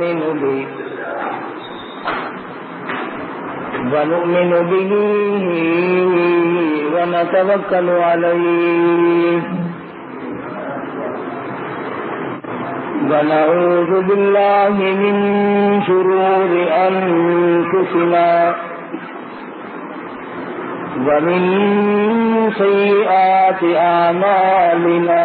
ونؤمن به. ونؤمن به ونتوكل عليه. ونعوذ بالله من شرور أنفسنا ومن سيئات أعمالنا.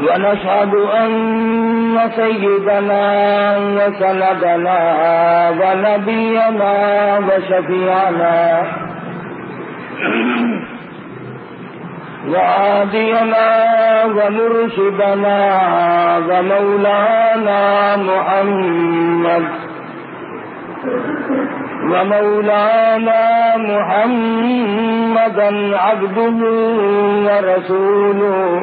ونشهد أن سيدنا وسندنا ونبينا وشفيعنا وعادينا ومرشدنا ومولانا محمد ومولانا محمدا عبده ورسوله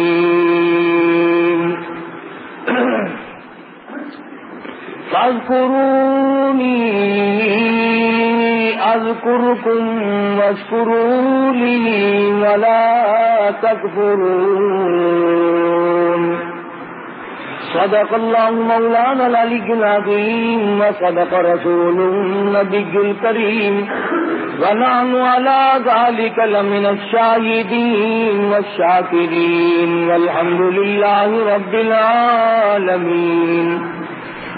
فاذكروني أذكركم واشكروا لي ولا تكفرون. صدق الله مولانا العلي العظيم وصدق رسوله النبي الكريم. ونحن على ذلك لمن الشاهدين والشاكرين. والحمد لله رب العالمين.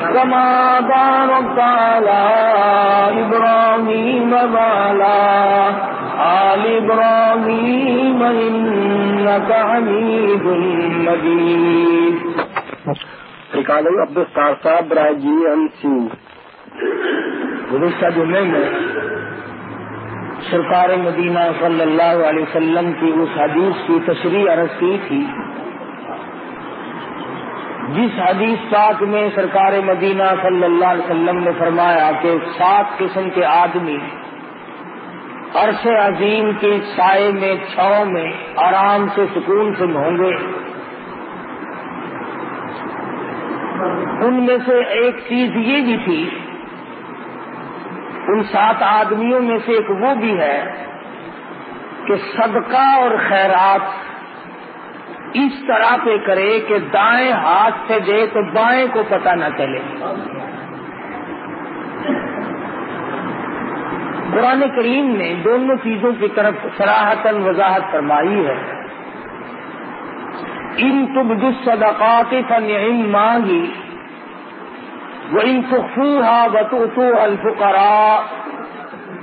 كما باركت على إبراهيم وعلى آل إبراهيم إنك عميد مجيد. ریکارڈ عبد الستار صاحب برائے جی ایم سی گزشتہ جو میں سرکار مدینہ صلی اللہ علیہ وسلم کی اس حدیث کی تشریح عرض کی تھی جس حدیث پاک میں سرکار مدینہ صلی اللہ علیہ وسلم نے فرمایا کہ سات قسم کے آدمی عرش عظیم کے سائے میں چھاؤں میں آرام سے سکون سے ہوں گے۔ ان میں سے ایک چیز یہ بھی تھی، ان سات آدمیوں میں سے ایک وہ بھی ہے کہ صدقہ اور خیرات اس طرح پہ کرے کہ دائیں ہاتھ سے دے تو بائیں کو پتہ نہ چلے۔ قرآن کریم نے دونوں چیزوں کی طرف سراہتن وضاحت فرمائی ہے۔ ان تبد الصدقات فنعم مانگی وہ ان سخوہا بتو الفقراء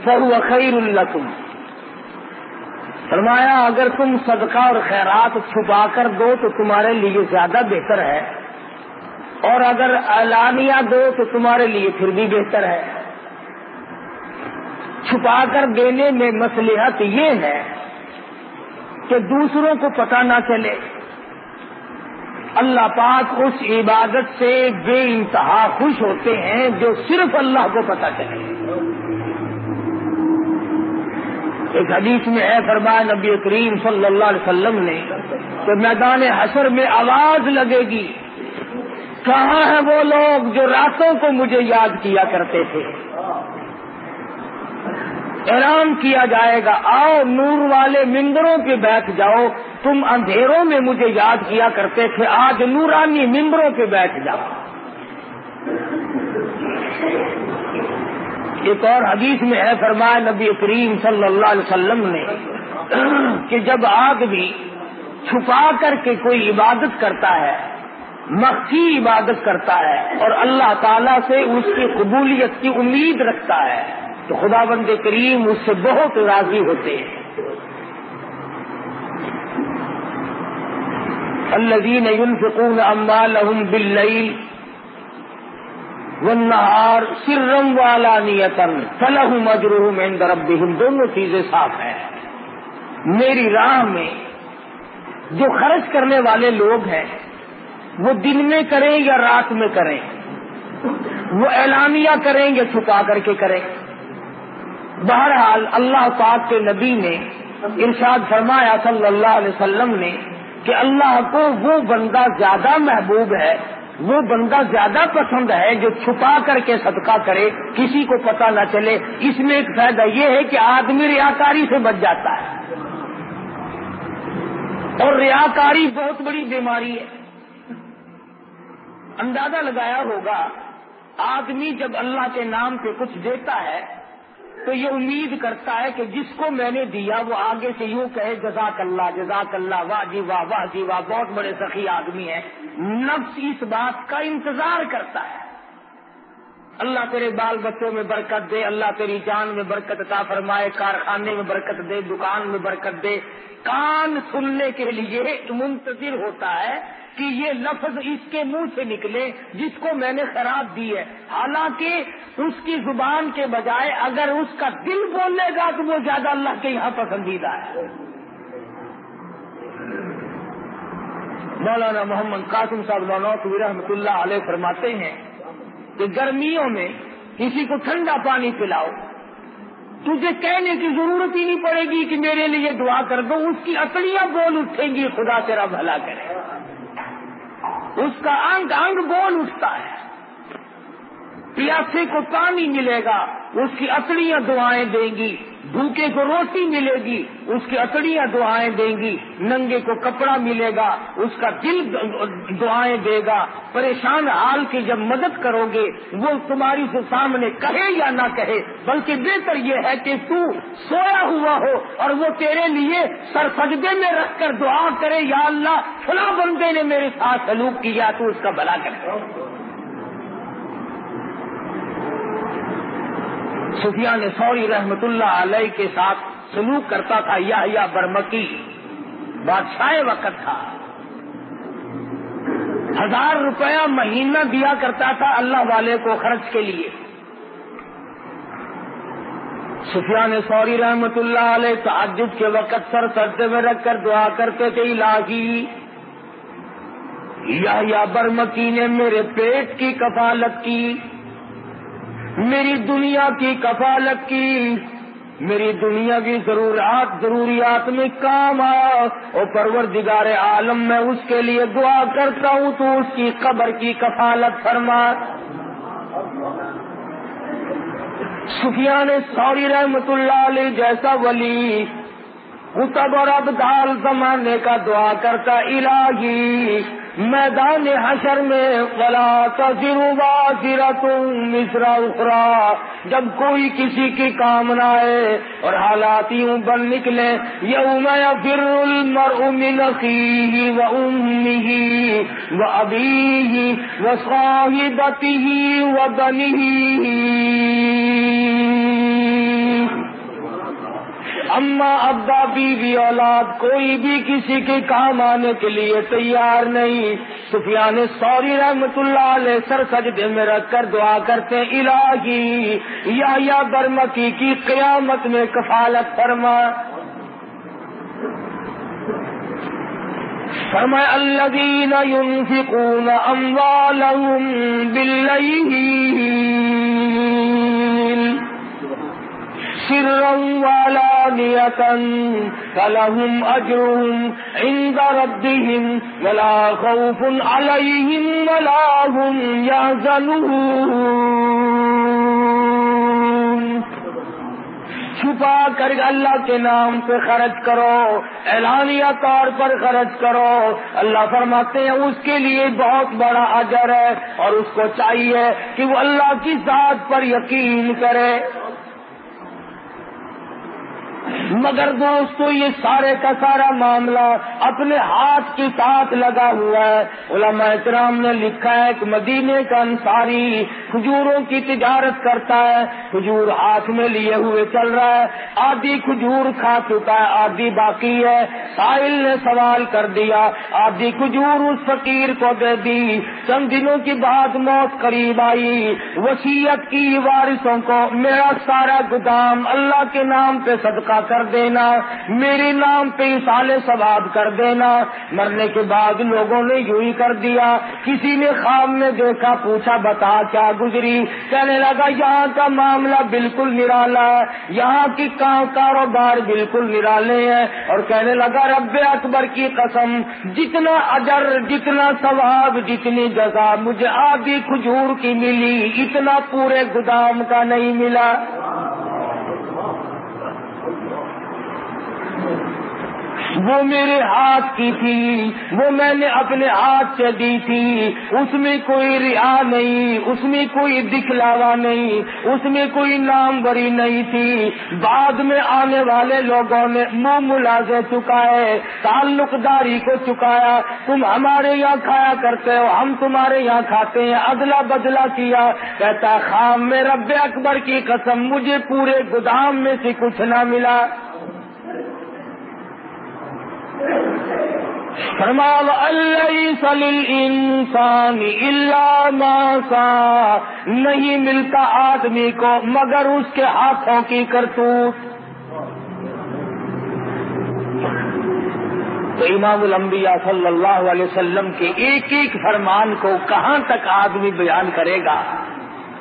فهو خیر لکم فرمایا، اگر تم صدقہ اور خیرات چھپا کر دو تو تمہارے لیے زیادہ بہتر ہے، اور اگر اعلانیہ دو تو تمہارے لیے پھر بھی بہتر ہے۔ چھپا کر دینے میں مصلحت یہ ہے کہ دوسروں کو پتہ نہ چلے۔ اللہ پاک اس عبادت سے بے انتہا خوش ہوتے ہیں جو صرف اللہ کو پتہ چلے۔ ایک حدیث میں ہے فرمایا نبی کریم صلی اللہ علیہ وسلم نے کہ میدان حشر میں آواز لگے گی۔ کہاں ہیں وہ لوگ جو راتوں کو مجھے یاد کیا کرتے تھے؟ اعلان کیا جائے گا۔ آؤ نور والے ممبروں پہ بیٹھ جاؤ۔ تم اندھیروں میں مجھے یاد کیا کرتے تھے۔ آج نورانی ممبروں پہ بیٹھ جاؤ۔ ایک اور حدیث میں ہے، فرمایا نبی کریم صلی اللہ علیہ وسلم نے کہ جب آدمی چھپا کر کے کوئی عبادت کرتا ہے، مخفی عبادت کرتا ہے اور اللہ تعالی سے اس کی قبولیت کی امید رکھتا ہے، تو خدا بند کریم اس سے بہت راضی ہوتے ہیں۔ الذين ينفقون اموالهم بالليل والنهار سرا وعلانية فلهم اجرهم عند ربهم دونوں چیزیں صاف ہیں۔ میری راہ میں جو خرچ کرنے والے لوگ ہیں، وہ دن میں کریں یا رات میں کریں؟ وہ اعلانیہ کریں یا چھپا کر کے کریں؟ بہرحال اللہ پاک کے نبی نے ارشاد فرمایا صلی اللہ علیہ وسلم نے کہ اللہ کو وہ بندہ زیادہ محبوب ہے وہ بندہ زیادہ پسند ہے جو چھپا کر کے صدقہ کرے، کسی کو پتہ نہ چلے۔ اس میں ایک فائدہ یہ ہے کہ آدمی ریاکاری سے بچ جاتا ہے۔ اور ریاکاری بہت بڑی بیماری ہے۔ اندازہ لگایا ہوگا، آدمی جب اللہ کے نام پہ کچھ دیتا ہے تو یہ امید کرتا ہے کہ جس کو میں نے دیا وہ آگے سے یوں کہے، جزاک اللہ جزاک اللہ، واہ جی واہ واہ جی واہ، بہت بڑے سخی آدمی ہیں۔ نفس اس بات کا انتظار کرتا ہے۔ اللہ تیرے بال بچوں میں برکت دے، اللہ تیری جان میں برکت عطا فرمائے، کارخانے میں برکت دے، دکان میں برکت دے۔ کان سننے کے لیے منتظر ہوتا ہے۔ کہ یہ لفظ اس کے منہ سے نکلے جس کو میں نے خراب دی ہے۔ حالانکہ اس کی زبان کے بجائے اگر اس کا دل بولے گا تو وہ زیادہ اللہ کے یہاں پسندیدہ ہے۔ مولانا محمد قاسم صاحب نوقی رحمۃ اللہ علیہ فرماتے ہیں کہ گرمیوں میں کسی کو ٹھنڈا پانی پلاؤ۔ تجھے کہنے کی ضرورت ہی نہیں پڑے گی کہ میرے لیے دعا کر دو، اس کی اکڑیاں بول اٹھیں گی، خدا تیرا بھلا کرے۔ اس کا انگ انگ بول اٹھتا ہے۔ پیاسے کو پانی ملے گا، اس کی اکڑیاں دعائیں دیں گی، بھوکے کو روٹی ملے گی، اس کی اکڑیاں دعائیں دیں گی، ننگے کو کپڑا ملے گا، اس کا دل دعائیں دے گا۔ پریشان حال کی جب مدد کرو گے، وہ تمہاری سے سامنے کہے یا نہ کہے، بلکہ بہتر یہ ہے کہ تو سویا ہوا ہو اور وہ تیرے لیے سرسجدے میں رکھ کر دعا کرے، یا اللہ، فلاں بندے نے میرے ساتھ سلوک کیا، تو اس کا بھلا کرے سفیان سوری رحمت اللہ علیہ کے ساتھ سلوک کرتا تھا یا یا برمکی، بادشاہ وقت تھا۔ ہزار روپیہ مہینہ دیا کرتا تھا اللہ والے کو خرچ کے لیے۔ سفیان سوری رحمت اللہ علیہ تعجب کے وقت سر سردے میں رکھ کر دعا کرتے تھے علاقی یا برمکی نے میرے پیٹ کی کفالت کی۔ میری دنیا کی کفالت کی، میری دنیا کی ضروریات ضروریات میں کام آیا۔ اور پروردگار عالم، میں اس کے لیے دعا کرتا ہوں، تو اس کی قبر کی کفالت فرما۔ سفیان سوری رحمت اللہ علیہ جیسا ولی کتب اور ابدال زمانے کا دعا کرتا، الہی۔ میدان حشر میں، ولا تذرا تم مصرا اخرا جب کوئی کسی کی کام نہ آئے اور حالات یوں بن نکلے یوم فر المرء من اخیه و امه و ابیه و صاحبته و بنیه اما ابا بیوی اولاد کوئی بھی کسی کے کام آنے کے لیے تیار نہیں۔ سفیان سوری رحمت اللہ علیہ سر سجدے میں رکھ کر دعا کرتے الہی، یا یا برمکی کی قیامت میں کفالت فرما۔ فرمایا الذين ينفقون اموالهم بالليل سرا وعلانية فلهم أجرهم عند ربهم ولا خوف عليهم ولا هم يحزنون چھپا کر اللہ کے نام پہ خرچ کرو، اعلانیہ طور پر خرچ کرو۔ اللہ فرماتے ہیں، اس کے لیے بہت بڑا اجر ہے اور اس کو چاہیے کہ وہ اللہ کی ذات پر یقین کرے۔ مگر دوستو، یہ سارے کا سارا معاملہ اپنے ہاتھ کے ساتھ لگا ہوا ہے۔ علماء اکرام نے لکھا ہے کہ مدینے کا انصاری کھجوروں کی تجارت کرتا ہے۔ کھجور ہاتھ میں لیے ہوئے چل رہا ہے۔ آدھی کھجور کھا چکا ہے، آدھی باقی ہے۔ ساحل نے سوال کر دیا، آدھی کھجور اس فقیر کو دے دی۔ چند دنوں کی بعد موت قریب آئی۔ وسیعت کی وارثوں کو، میرا سارا گدام اللہ کے نام پہ صدقہ کر دینا، میرے نام پہ سال ثواب کر دینا۔ مرنے کے بعد لوگوں نے یوں ہی کر دیا۔ کسی نے خواب میں دیکھا، پوچھا، بتا کیا گزری؟ کہنے لگا، یہاں کا معاملہ بالکل نرالا ہے۔ یہاں کی کاروبار بالکل نرالے ہیں۔ اور کہنے لگا، رب اکبر کی قسم، جتنا اجر، جتنا ثواب، جتنی جگہ مجھے آدھی کھجور کی ملی، اتنا پورے گودام کا نہیں ملا۔ وہ میرے ہاتھ کی تھی، وہ میں نے اپنے ہاتھ سے دی تھی۔ اس میں کوئی ریا نہیں، اس میں کوئی دکھلاوا نہیں، اس میں کوئی نام بری نہیں تھی۔ بعد میں آنے والے لوگوں نے منہ ملازے چکائے تعلق داری کو چکایا۔ تم ہمارے یہاں کھایا کرتے ہو، ہم تمہارے یہاں کھاتے ہیں۔ ادلا بدلا کیا۔ کہتا، خام میں رب اکبر کی قسم، مجھے پورے گودام میں سے کچھ نہ ملا۔ انسان ماسا، نہیں ملتا آدمی کو مگر اس کے ہاتھوں کی کرتوت۔ تو امام الانبیاء صلی اللہ علیہ وسلم کے ایک ایک فرمان کو کہاں تک آدمی بیان کرے گا؟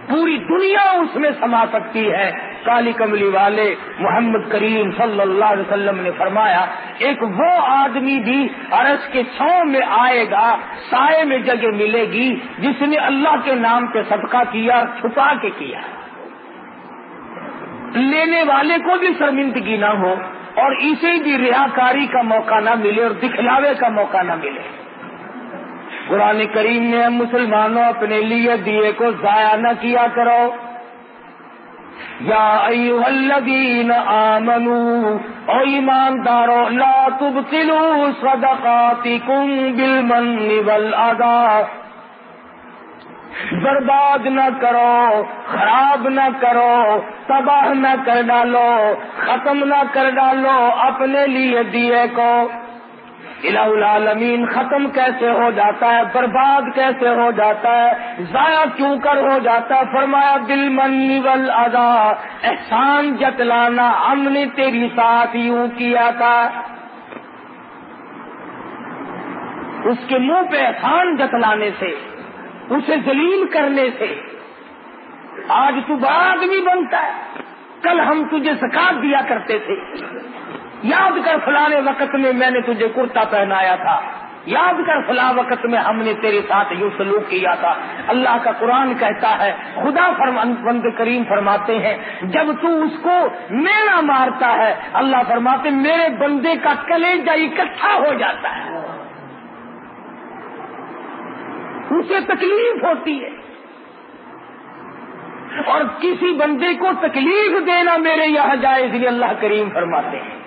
پوری دنیا اس میں سما سکتی ہے۔ کالی کملی والے محمد کریم صلی اللہ علیہ وسلم نے فرمایا، ایک وہ آدمی بھی عرض کے چھو میں آئے گا، سائے میں جگہ ملے گی، جس نے اللہ کے نام پہ صدقہ کیا، چھپا کے کیا۔ لینے والے کو بھی شرمندگی نہ ہو اور اسے بھی ریاکاری کا موقع نہ ملے اور دکھلاوے کا موقع نہ ملے۔ قرآن کریم نے مسلمانوں اپنے لیے دیے کو ضائع نہ کیا کرو۔ یا الذین آمنو، او ایماندارو، لا تبطلوا صدقاتکم بالمن والادا برباد نہ کرو، خراب نہ کرو، تباہ نہ کر ڈالو، ختم نہ کر ڈالو، اپنے لیے دیے کو۔ الہ العالمین ختم کیسے ہو جاتا ہے؟ برباد کیسے ہو جاتا ہے؟ ضائع کیوں کر ہو جاتا ہے؟ فرمایا، دل منی ول ادا احسان جتلانا ہم نے تیری ساتھ یوں کیا تھا۔ اس کے منہ پہ احسان جتلانے سے، اسے ذلیل کرنے سے۔ آج تو بڑا آدمی بنتا ہے۔ کل ہم تجھے سکاط دیا کرتے تھے۔ یاد کر فلانے وقت میں میں نے تجھے کرتا پہنایا تھا۔ یاد کر فلاں وقت میں ہم نے تیرے ساتھ یوں سلوک کیا تھا۔ اللہ کا قرآن کہتا ہے، خدا بند کریم فرماتے ہیں، جب تو اس کو میرا مارتا ہے، اللہ فرماتے میرے بندے کا کلیجہ اکٹھا ہو جاتا ہے۔ اسے تکلیف ہوتی ہے۔ اور کسی بندے کو تکلیف دینا میرے یہاں جائے اس لیے اللہ کریم فرماتے ہیں۔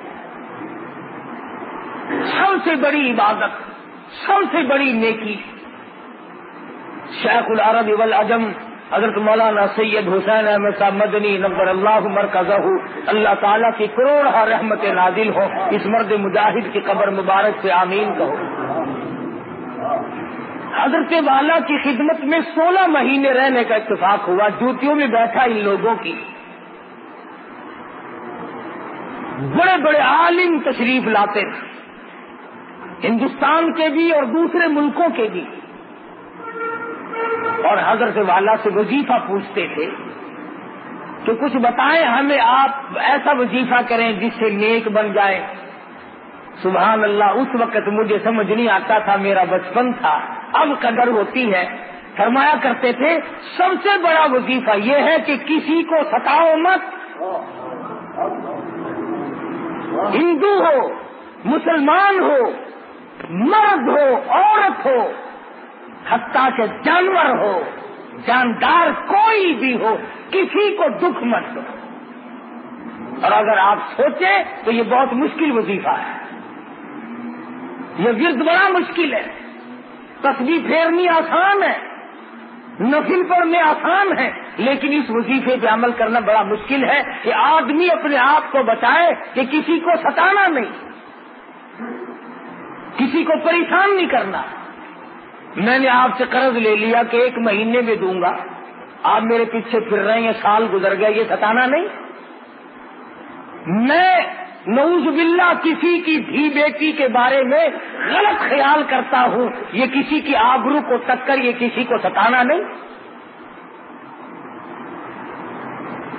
سب سے بڑی عبادت، سب سے بڑی نیکی۔ شیخ العرب والعجم، حضرت مولانا سید حسین احمد صاحب مدنی نمبر اللہ مرکز اللہ تعالیٰ کی کروڑ رحمت نازل ہو اس مرد مجاہد کی قبر مبارک سے آمین کہو۔ حضرت والا کی خدمت میں سولہ مہینے رہنے کا اتفاق ہوا، جوتیوں میں بیٹھا ان لوگوں کی۔ بڑے بڑے عالم تشریف لاتے۔ تھے ہندوستان کے بھی اور دوسرے ملکوں کے بھی۔ اور حضرت والا سے وظیفہ پوچھتے تھے کہ کچھ بتائیں ہمیں آپ ایسا وظیفہ کریں جس سے نیک بن جائے سبحان اللہ، اس وقت مجھے سمجھ نہیں آتا تھا، میرا بچپن تھا۔ اب قدر ہوتی ہے۔ فرمایا کرتے تھے، سب سے بڑا وظیفہ یہ ہے کہ کسی کو ستاؤ مت۔ ہندو ہو، مسلمان ہو مرد ہو، عورت ہو، حتیٰ کے جانور ہو، جاندار کوئی بھی ہو، کسی کو دکھ مت دو۔ اور اگر آپ سوچیں تو یہ بہت مشکل وظیفہ ہے۔ یہ ورد بڑا مشکل ہے۔ تصویر پھیرنی آسان ہے۔ نفل پڑھنے آسان ہے۔ لیکن اس وظیفے پہ عمل کرنا بڑا مشکل ہے کہ آدمی اپنے آپ کو بتائے کہ کسی کو ستانا نہیں۔ کسی کو پریشان نہیں کرنا۔ میں نے آپ سے قرض لے لیا کہ ایک مہینے میں دوں گا۔ آپ میرے پیچھے پھر رہے ہیں، سال گزر گیا یہ ستانا نہیں۔ میں نوز باللہ کسی کی دھی بیٹی کے بارے میں غلط خیال کرتا ہوں۔ یہ کسی کی آبرو کو ٹکر یہ کسی کو ستانا نہیں۔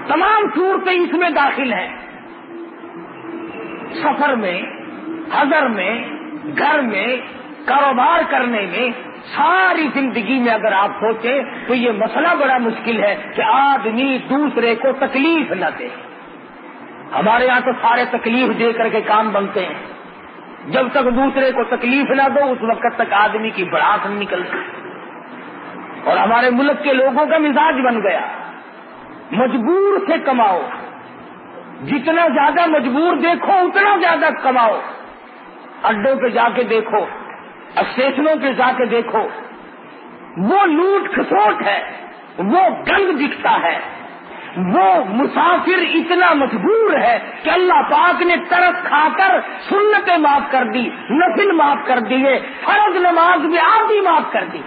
تمام صورتیں اس میں داخل ہیں سفر میں، حضر میں گھر میں کاروبار کرنے میں ساری زندگی میں اگر آپ سوچیں تو یہ مسئلہ بڑا مشکل ہے کہ آدمی دوسرے کو تکلیف نہ دے۔ ہمارے یہاں تو سارے تکلیف دے کر کے کام بنتے ہیں۔ جب تک دوسرے کو تکلیف نہ دو، اس وقت تک آدمی کی بڑھاس نہیں نکلتی اور ہمارے ملک کے لوگوں کا مزاج بن گیا۔ مجبور سے کماؤ۔ جتنا زیادہ مجبور دیکھو، اتنا زیادہ کماؤ۔ اڈوں پہ جا کے دیکھو، اسٹیشنوں پہ جا کے دیکھو۔ وہ لوٹ کھسوٹ ہے، وہ گند دکھتا ہے۔ وہ مسافر اتنا مجبور ہے کہ اللہ پاک نے ترس کھا کر سنتیں معاف کر دی، نفل معاف کر دیے، فرض نماز بھی آدھی معاف کر دی۔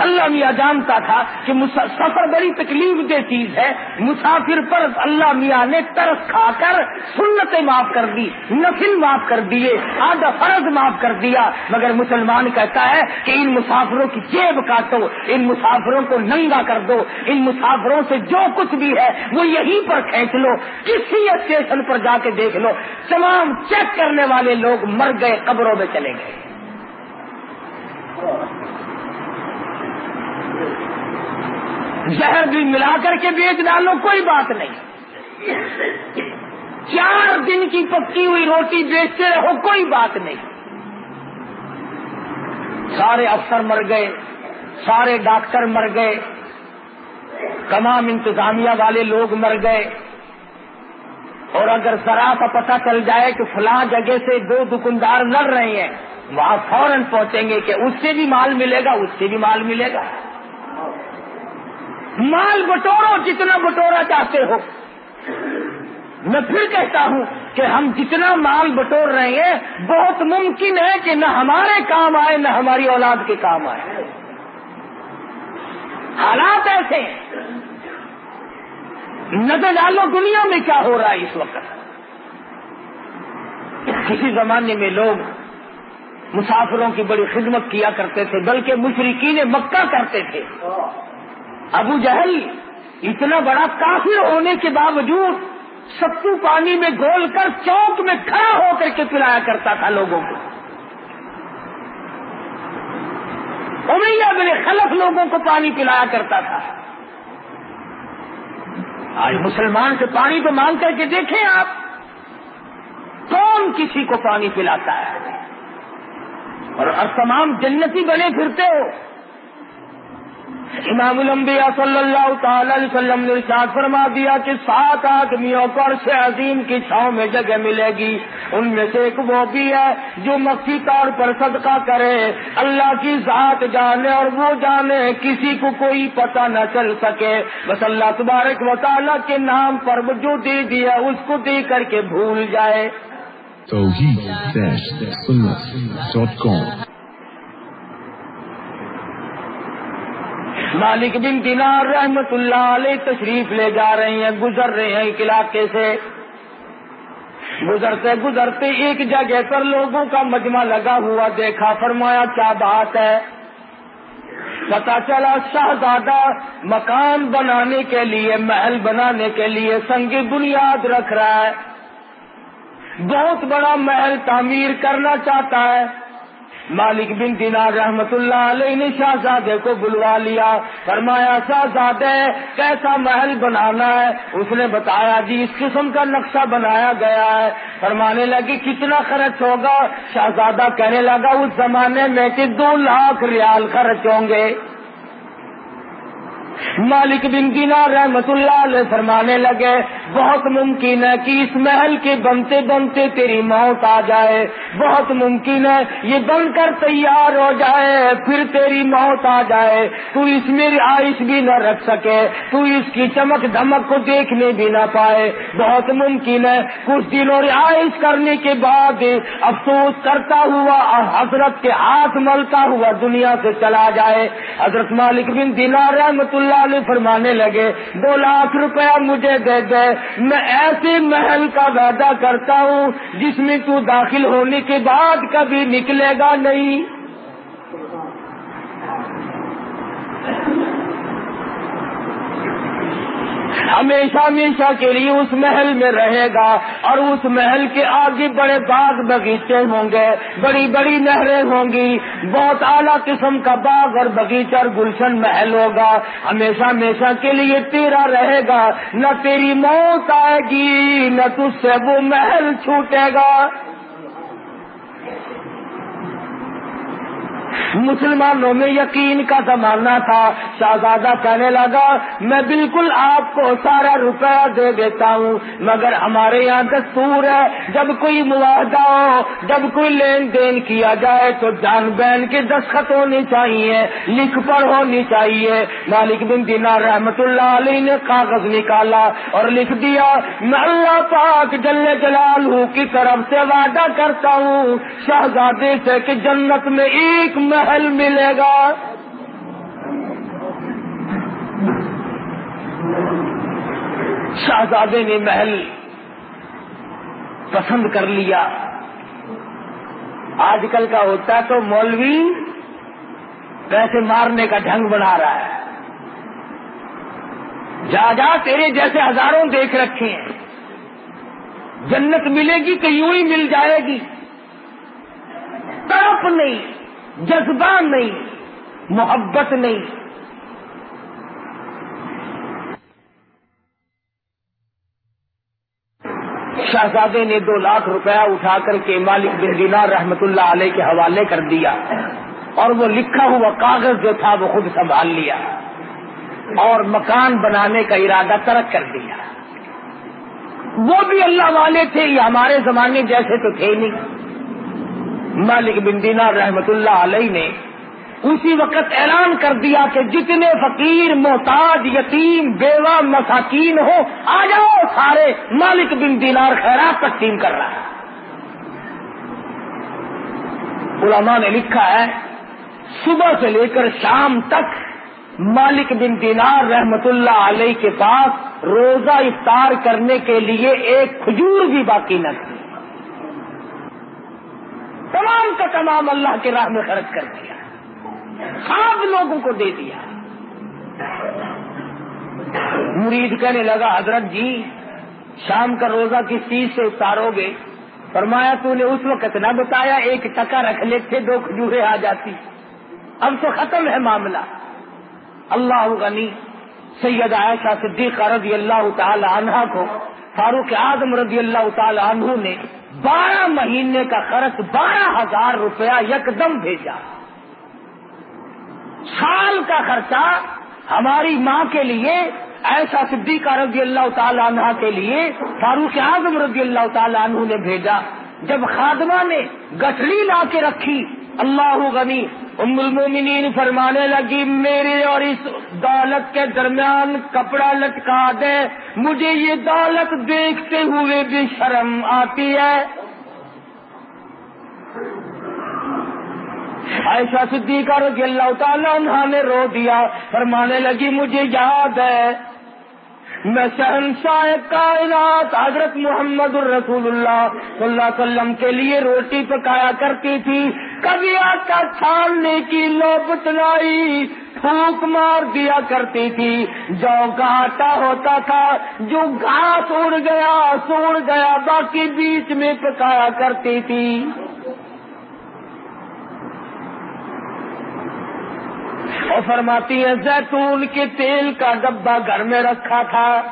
اللہ میاں جانتا تھا کہ سفر بڑی تکلیف دہ چیز ہے۔ مسافر پر اللہ میاں نے ترس کھا کر سنتیں معاف کر دی نفل معاف کر دیے، آدھا فرض معاف کر دیا۔ مگر مسلمان کہتا ہے کہ ان مسافروں کی جیب کاٹو، ان مسافروں کو ننگا کر دو۔ ان مسافروں سے جو کچھ بھی ہے، وہ یہیں پر کھینچ لو۔ کسی اسٹیشن پر جا کے دیکھ لو۔ تمام چیک کرنے والے لوگ مر گئے، قبروں میں چلے گئے۔ زہر بھی ملا کر کے بیچ ڈالو، کوئی بات نہیں۔ چار دن کی پکی ہوئی روٹی بیچتے رہو، کوئی بات نہیں۔ سارے افسر مر گئے، سارے ڈاکٹر مر گئے، تمام انتظامیہ والے لوگ مر گئے۔ اور اگر ذرا کا پتہ چل جائے کہ فلاں جگہ سے دو دکاندار لڑ رہے ہیں، وہاں فوراً پہنچیں گے کہ اس سے بھی مال ملے گا، اس سے بھی مال ملے گا۔ مال بٹورو جتنا بٹورا چاہتے ہو۔ میں پھر کہتا ہوں کہ ہم جتنا مال بٹور رہے ہیں، بہت ممکن ہے کہ نہ ہمارے کام آئے، نہ ہماری اولاد کے کام آئے۔ حالات ایسے ہیں۔ نظر ڈالو دنیا میں کیا ہو رہا ہے اس وقت۔ کسی زمانے میں لوگ مسافروں کی بڑی خدمت کیا کرتے تھے، بلکہ مشرقین مکہ کرتے تھے۔ ابو جہل اتنا بڑا کافر ہونے کے باوجود ستو پانی میں گول کر چوک میں کھڑا ہو کر کے پلایا کرتا تھا لوگوں کو۔ امیہ بن خلف لوگوں کو پانی پلایا کرتا تھا۔ آج مسلمان سے پانی تو مانگ کر کے دیکھیں آپ۔ کون کسی کو پانی پلاتا ہے؟ اور تمام جنتی بنے پھرتے ہو۔ امام الانبیاء صلی اللہ تعالی علیہ وسلم نے ارشاد فرما دیا کہ سات آدمیوں کو عرش عظیم کی چھاؤں میں جگہ ملے گی۔ ان میں سے ایک وہ بھی ہے جو مکھی طور پر صدقہ کرے۔ اللہ کی ذات جانے اور وہ جانے، کسی کو کوئی پتہ نہ چل سکے۔ بس اللہ تبارک و تعالیٰ کے نام پر جو دے دیا اس کو دے کر کے بھول جائے۔ توحید مالک بن دینار رحمت اللہ علیہ تشریف لے جا رہے ہیں، گزر رہے ہیں ایک علاقے سے۔ گزرتے گزرتے ایک جگہ پر لوگوں کا مجمع لگا ہوا دیکھا، فرمایا، کیا بات ہے؟ پتا چلا، شہزادہ مکان بنانے کے لیے، محل بنانے کے لیے سنگ بنیاد رکھ رہا ہے۔ بہت بڑا محل تعمیر کرنا چاہتا ہے۔ مالک بن دینار رحمت اللہ علیہ نے شہزادے کو بلوا لیا۔ فرمایا، شہزادے، کیسا محل بنانا ہے؟ اس نے بتایا جی اس قسم کا نقشہ بنایا گیا ہے۔ فرمانے لگی، کتنا خرچ ہوگا؟ شہزادہ کہنے لگا، اس زمانے میں کہ دو لاکھ ریال خرچ ہوں گے۔ مالک بن دینا رحمت اللہ علیہ فرمانے لگے، بہت ممکن ہے کہ اس محل کے بنتے بنتے تیری موت آ جائے۔ بہت ممکن ہے یہ بن کر تیار ہو جائے، پھر تیری موت آ جائے۔ تو اس میں رہائش بھی نہ رکھ سکے، تو اس کی چمک دھمک کو دیکھنے بھی نہ پائے۔ بہت ممکن ہے کچھ دنوں رہائش کرنے کے بعد افسوس کرتا ہوا اور حضرت کے ہاتھ ملتا ہوا دنیا سے چلا جائے۔ حضرت مالک بن دینا رحمت اللہ علیہ فرمانے لگے، دو لاکھ روپیہ مجھے دے دے، میں ایسے محل کا وعدہ کرتا ہوں جس میں تو داخل ہونے کے بعد کبھی نکلے گا نہیں۔ ہمیشہ ہمیشہ کے لیے اس محل میں رہے گا اور اس محل کے آگے بڑے باغ بغیچے ہوں گے، بڑی بڑی نہریں ہوں گی، بہت اعلیٰ قسم کا باغ اور باغیچہ اور گلشن محل ہوگا۔ ہمیشہ ہمیشہ کے لیے تیرا رہے گا، نہ تیری موت آئے گی، نہ تجھ سے وہ محل چھوٹے گا۔ مسلمانوں میں یقین کا زمانہ تھا۔ شہزادہ کہنے لگا، میں بالکل آپ کو سارا روپیہ دے دیتا ہوں، مگر ہمارے یہاں دستور ہے، جب کوئی معاہدہ ہو، جب کوئی لین دین کیا جائے تو جان بہن کے دستخط ہونی چاہیے، لکھ پڑھ ہونی چاہیے۔ مالک بن دینا رحمت اللہ علیہ نے کاغذ نکالا اور لکھ دیا، میں اللہ پاک جل جلال کی طرف سے وعدہ کرتا ہوں۔ شہزادے سے کہ جنت میں ایک محل ملے گا۔ شہزادے نے محل پسند کر لیا۔ آج کل کا ہوتا تو مولوی پیسے مارنے کا ڈھنگ بنا رہا ہے۔ جا جا تیرے جیسے ہزاروں دیکھ رکھے ہیں۔ جنت ملے گی تو یوں ہی مل جائے گی۔ تڑپ نہیں۔ جذبہ نہیں، محبت نہیں۔ شہزادے نے دو لاکھ روپیہ اٹھا کر کے مالک بن دینار رحمت اللہ علیہ کے حوالے کر دیا اور وہ لکھا ہوا کاغذ جو تھا وہ خود سنبھال لیا اور مکان بنانے کا ارادہ ترک کر دیا۔ وہ بھی اللہ والے تھے، یہ ہمارے زمانے جیسے تو تھے نہیں۔ مالک بن دینار رحمت اللہ علیہ نے اسی وقت اعلان کر دیا کہ جتنے فقیر، محتاج، یتیم، بیوہ، مساکین ہو آ جاؤ سارے مالک بن دینار خیرات تقسیم کر رہا ہے۔ علماء نے لکھا ہے، صبح سے لے کر شام تک مالک بن دینار رحمت اللہ علیہ کے پاس روزہ افطار کرنے کے لیے ایک کھجور بھی باقی نہ تھی۔ تمام کا تمام اللہ کے راہ میں خرچ کر دیا سات لوگوں کو دے دیا مرید کہنے لگا، حضرت جی شام کا روزہ کس چیز سے اتارو گے؟ فرمایا، تو نے اس وقت نہ بتایا، ایک ٹکا رکھ لیتے، دو کھجورے آ جاتی۔ اب تو ختم ہے معاملہ۔ اللہ غنی سید عائشہ صدیقہ رضی اللہ تعالی عنہ کو فاروق اعظم رضی اللہ تعالی عنہ نے بارہ مہینے کا خرچ بارہ ہزار روپیہ یکدم بھیجا۔ سال کا خرچہ ہماری ماں کے لیے ایسا صدیقہ رضی اللہ تعالیٰ عنہ کے لیے فاروق اعظم رضی اللہ تعالیٰ عنہ نے بھیجا۔ جب خادمہ نے گٹھڑی لا کے رکھی، اللہ غنی ام المومنین فرمانے لگی، میرے اور اس دولت کے درمیان کپڑا لٹکا دے، مجھے یہ دولت دیکھتے ہوئے بھی شرم آتی ہے۔ ایسا صدیقہ رضی اللہ تعالیٰ عنہ نے رو دیا، فرمانے لگی، مجھے یاد ہے۔ میں شہنشاہ کائنات حضرت محمد الرسول اللہ صلی اللہ علیہ وسلم کے لیے روٹی پکایا کرتی تھی۔ کبھی آٹا چھاننے کی لوبت لائی پھونک مار دیا کرتی تھی۔ جو کا آٹا ہوتا تھا، جو گھاس اڑ گیا، سوڑ گیا، باقی بیچ میں پکایا کرتی تھی۔ اور فرماتی ہے، زیتون کے تیل کا ڈبا گھر میں رکھا تھا،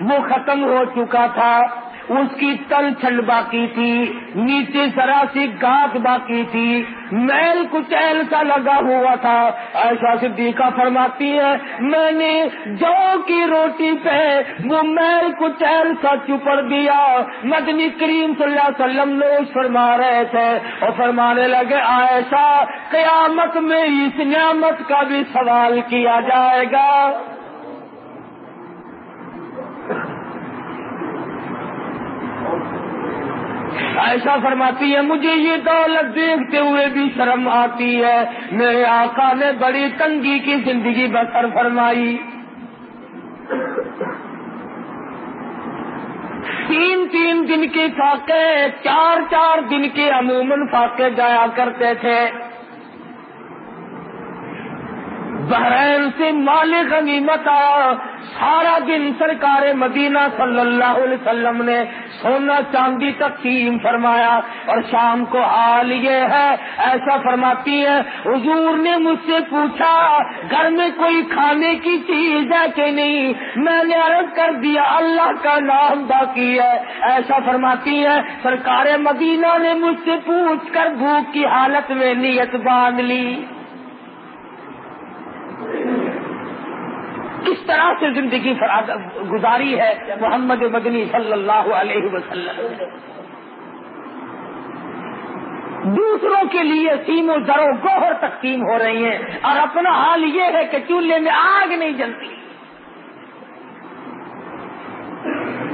وہ ختم ہو چکا تھا۔ اس کی تل چھل باقی تھی، نیچے ذرا سی گاٹ باقی تھی۔ میل کچیل سا لگا ہوا تھا۔ ایسا صدیقہ فرماتی ہے میں نے جو کی روٹی پہ وہ میل کچیل سا چپڑ دیا۔ مدنی کریم صلی اللہ علیہ وسلم لوگ فرما رہے تھے اور فرمانے لگے ایسا قیامت میں اس نعمت کا بھی سوال کیا جائے گا۔ ایسا فرماتی ہے، مجھے یہ دولت دیکھتے ہوئے بھی شرم آتی ہے۔ میرے آقا نے بڑی تنگی کی زندگی بسر فرمائی۔ تین تین دن کے فاقے، چار چار دن کے عموماً فاقے جایا کرتے تھے۔ بحرین سے مال غنیمت آیا۔ سارا دن سرکار مدینہ صلی اللہ علیہ وسلم نے سونا چاندی تقسیم فرمایا۔ اور شام کو حال یہ ہے، ایسا فرماتی ہے، حضور نے مجھ سے پوچھا، گھر میں کوئی کھانے کی چیز ہے کہ نہیں؟ میں نے عرض کر دیا، اللہ کا نام باقی ہے۔ ایسا فرماتی ہے، سرکار مدینہ نے مجھ سے پوچھ کر بھوک کی حالت میں نیت باندھ لی۔ کس طرح سے زندگی گزاری ہے محمد مدنی صلی اللہ علیہ وسلم؟ دوسروں کے لیے سیم و زر و گوہر تقسیم ہو رہی ہیں اور اپنا حال یہ ہے کہ چولہے میں آگ نہیں جلتی۔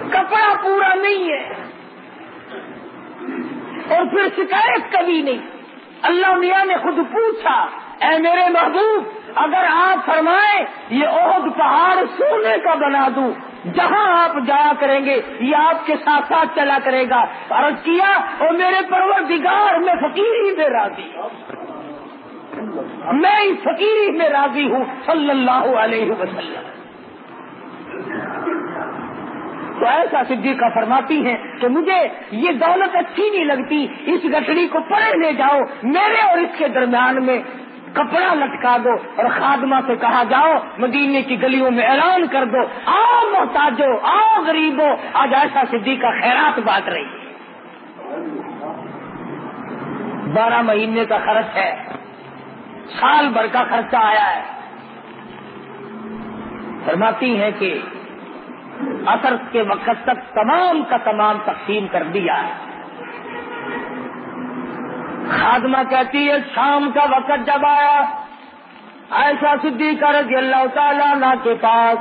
کپڑا پورا نہیں ہے۔ اور پھر شکایت کبھی نہیں۔ اللہ میاں نے خود پوچھا اے میرے محبوب، اگر آپ فرمائیں، یہ عہد پہاڑ سونے کا بنا دوں۔ جہاں آپ جایا کریں گے، یہ آپ کے ساتھ ساتھ چلا کرے گا۔ عرض کیا اور میرے پروردگار، میں فقیری میں راضی میں اس فقیری میں راضی ہوں، صلی اللہ علیہ وسلم۔ تو ایسا صدیقہ فرماتی ہیں کہ مجھے یہ دولت اچھی نہیں لگتی، اس گٹڑی کو پڑے لے جاؤ، میرے اور اس کے درمیان میں کپڑا لٹکا دو اور خادمہ سے کہا، جاؤ مدینے کی گلیوں میں اعلان کر دو، آؤ محتاجو، آؤ غریبو، آج ایسا صدیقہ خیرات بانٹ رہی ہے بارہ مہینے کا خرچ ہے، سال بھر کا خرچہ آیا ہے۔ فرماتی ہے کہ اثر کے وقت تک تمام کا تمام تقسیم کر دیا ہے۔ خادمہ کہتی ہے، شام کا وقت جب آیا ایسا صدیقہ رضی اللہ تعالیٰ نا کے پاس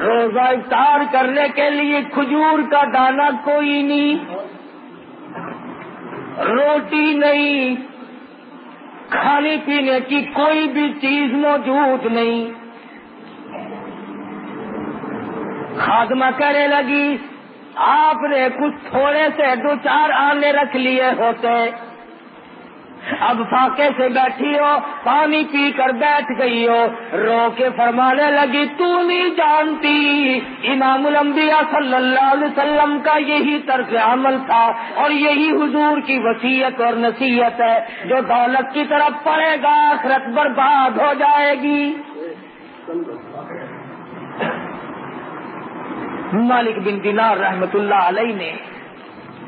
روزہ افطار کرنے کے لیے کھجور کا دانا کوئی نہیں، روٹی نہیں، کھانے پینے کی کوئی بھی چیز موجود نہیں۔ خادمہ کرنے لگی آپ نے کچھ تھوڑے سے دو چار آنے رکھ لیے ہوتے۔ اب فاقے سے بیٹھی ہو، پانی پی کر بیٹھ گئی ہو۔ رو کے فرمانے لگی، تو نہیں جانتی۔ امام الانبیاء صلی اللہ علیہ وسلم کا یہی طرز عمل تھا اور یہی حضور کی وسیعت اور نصیحت ہے۔ جو دولت کی طرف پڑے گا، آخرت برباد ہو جائے گی۔ مالک بن دینار رحمت اللہ علیہ نے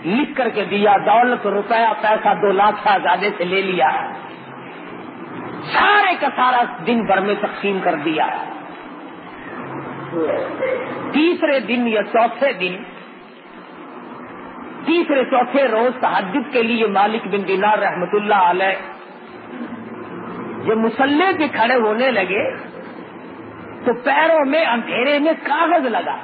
لکھ کر کے دیا، دولت روپیہ، پیسہ دو لاکھ آزادے سے لے لیا۔ سارے کا سارا دن بھر میں تقسیم کر دیا۔ تیسرے دن یا چوتھے دن، تیسرے چوتھے روز تحجد کے لیے مالک بن دینار رحمت اللہ علیہ جب مسلح کے کھڑے ہونے لگے تو پیروں میں اندھیرے میں کاغذ لگا۔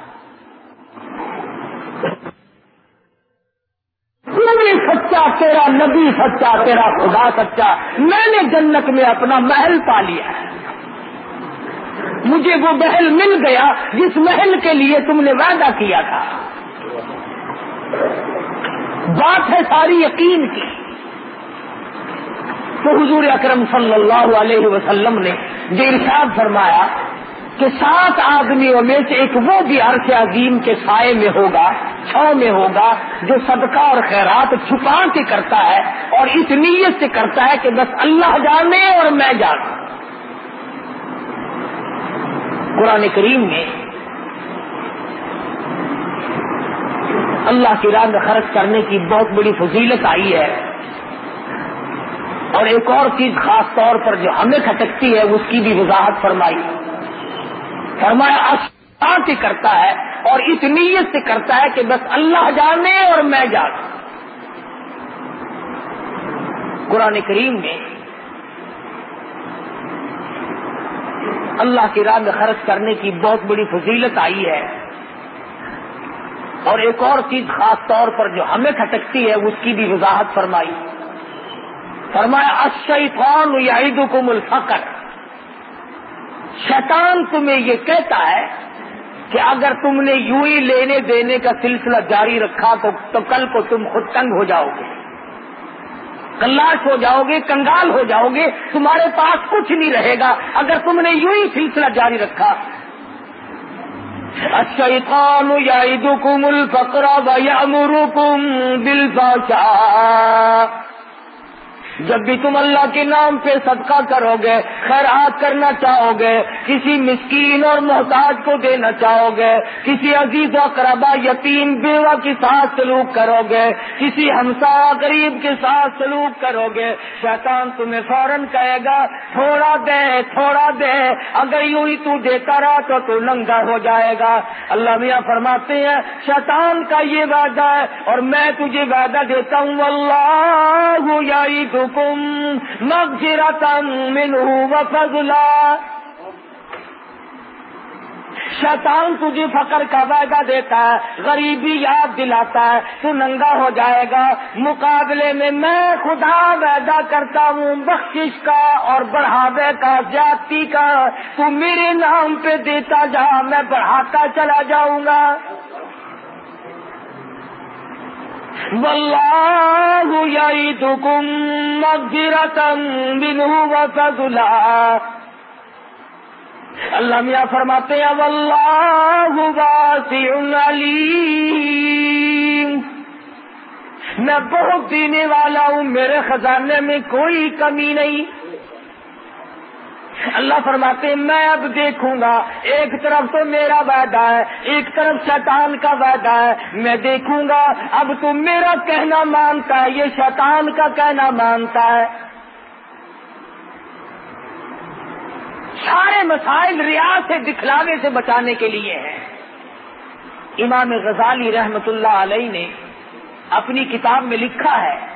سچا تیرا، نبی سچا، تیرا خدا سچا۔ میں نے جنت میں اپنا محل پا لیا مجھے وہ محل مل گیا جس محل کے لیے تم نے وعدہ کیا تھا۔ بات ہے ساری یقین کی۔ تو حضور اکرم صلی اللہ علیہ وسلم نے جو ارشاد فرمایا کہ سات آدمیوں میں سے ایک وہ بھی عرص عظیم کے سائے میں ہوگا چھو میں ہوگا، جو صدقہ اور خیرات چھپا کے کرتا ہے اور اس نیت سے کرتا ہے کہ بس اللہ جانے اور میں جانوں قرآن کریم میں اللہ کی راہ میں خرچ کرنے کی بہت بڑی فضیلت آئی ہے۔ اور ایک اور چیز خاص طور پر جو ہمیں کھٹکتی ہے، اس کی بھی وضاحت فرمائی۔ فرمایا سے کرتا ہے اور اس نیت سے کرتا ہے کہ بس اللہ جانے اور میں جانوں قرآن کریم میں اللہ کی راہ میں خرچ کرنے کی بہت بڑی فضیلت آئی ہے۔ اور ایک اور چیز خاص طور پر جو ہمیں کھٹکتی ہے، اس کی بھی وضاحت فرمائی۔ فرمایا اشیفان یعیدکم الفقر۔ شیطان تمہیں یہ کہتا ہے کہ اگر تم نے یوں ہی لینے دینے کا سلسلہ جاری رکھا تو, تو کل کو تم خود تنگ ہو جاؤ گے۔ کلاش ہو جاؤ گے کنگال ہو جاؤ گے تمہارے پاس کچھ نہیں رہے گا۔ اگر تم نے یوں ہی سلسلہ جاری رکھا۔ الشیطان یعیدکم الفقر و بالفحشاء۔ جب بھی تم اللہ کے نام پہ صدقہ کرو گے، خیرات کرنا چاہو گے، کسی مسکین اور محتاج کو دینا چاہو گے، کسی عزیز و قربا یتیم بیوہ کے ساتھ سلوک کرو گے، کسی ہمسا غریب کے ساتھ سلوک کرو گے۔ شیطان تمہیں فوراً کہے گا، تھوڑا دے تھوڑا دے، اگر یوں ہی تو دیتا رہا تو تو ننگا ہو جائے گا۔ اللہ میاں فرماتے ہیں، شیطان کا یہ وعدہ ہے اور میں تجھے وعدہ دیتا ہوں اللہ یا حکم مغفرتا منہ وفضلا. شیطان تجھے فقر کا وعدہ دیتا ہے، غریبی یاد دلاتا ہے تو ننگا ہو جائے گا۔ مقابلے میں میں خدا وعدہ کرتا ہوں، بخشش کا اور بڑھاوے کا، زیادتی کا۔ تو میرے نام پہ دیتا جا، میں بڑھاتا چلا جاؤں گا۔ والله يعيدكم مغفرة منه وفضلا. اللہ میاں فرماتے ہیں، واللہ واسع علیم۔ میں بہت دینے والا ہوں، میرے خزانے میں کوئی کمی نہیں۔ اللہ فرماتے ہیں، میں اب دیکھوں گا، ایک طرف تو میرا وعدہ ہے، ایک طرف شیطان کا وعدہ ہے، میں دیکھوں گا، اب تو میرا کہنا مانتا ہے، یہ شیطان کا کہنا مانتا ہے۔ سارے مسائل ریاض سے دکھلاوے سے بچانے کے لیے ہیں۔ امام غزالی رحمت اللہ علیہ نے اپنی کتاب میں لکھا ہے۔